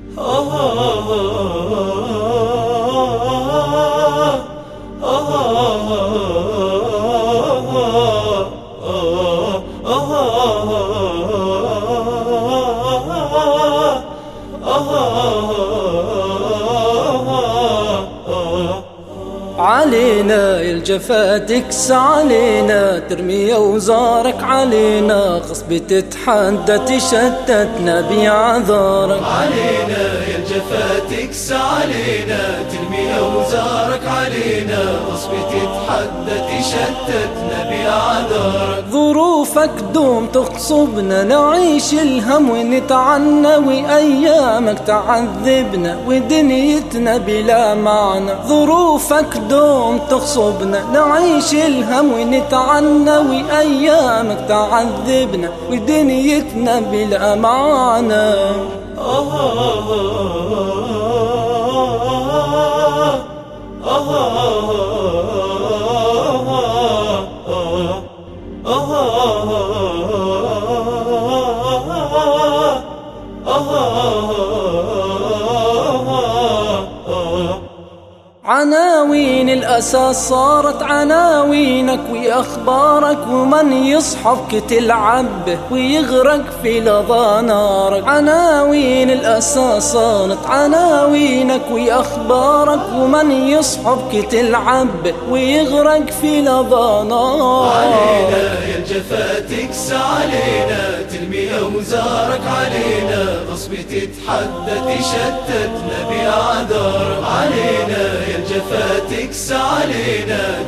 Oh علينا الجفا تكس علينا ترمي أوزارك علينا غصب تتحدى تشتتنا بعذارك. علينا يا الجفا تكس علينا ترمي أوزارك علينا غصب تتحدى تشتتنا بعذارك. ظروفك دوم تغصبنا نعيش الهم ونتعنى وايامك تعذبنا ودنيتنا بلا معنى. ظروفك دوم تغصبنا نعيش الهم ونتعنى وأيامك تعذبنا ودنيتنا بلا معنى الأساس صارت عناوينك وأخبارك ومن يصحبك تلعب ويغرق في لظى نارك عناوين الأساس صارت عناوينك وأخبارك ومن يصحبك تلعب ويغرق في لظى نارك علينا يا الجفا تكس علينا أوزارك علينا غصب تتحدى تشتتنا بأعذار علينا يا الجفا تكس علينا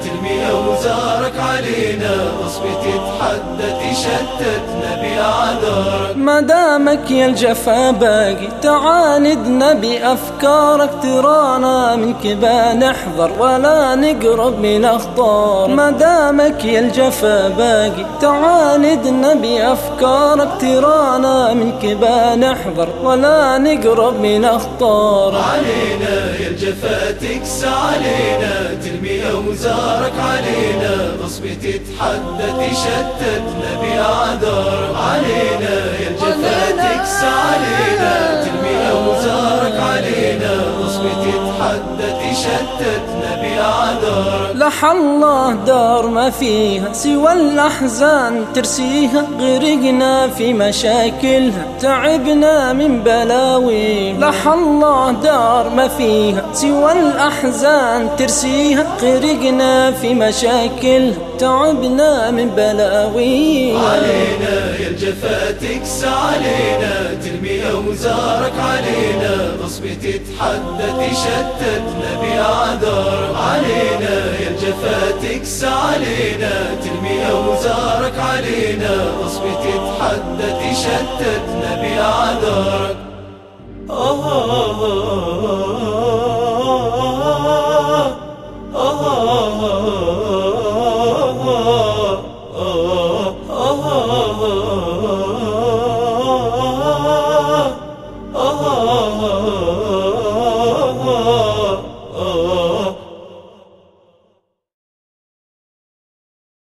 ترمي أوزارك علينا غصب تتحدى تشتتنا بأعذارك. ما دامك يا الجفا باقي تعاندنا بأفكارك ترانا من كبا نحضر ولا نقرب من أخطار ما دامك يا الجفا باقي تعاندنا بأفكارك ترانا من كبا نحضر ولا نقرب من أخطار علينا يا الجفا تكس علينا ترمي أوزارك علينا غصب تتحدى تشتتنا بأعذار. علينا يا الجفا تكس علينا ترمي أوزارك علينا غصب تتحدى بأعذار لح الله دار ما فيها سوى الأحزان ترسيها غرقنا في مشاكلها تعبنا من بلاوي لح الله دار ما فيها سوى الأحزان ترسيها غرقنا في مشاكلها تعبنا من بلاوي علينا يا الجفا تكس علينا ترمي أوزارك علينا غصب تتحدى تشتتنا بأعذار علينا يا الجفا تكس علينا ترمي أوزارك علينا غصب تتحدى تشتتنا بأعذارك آه آه آه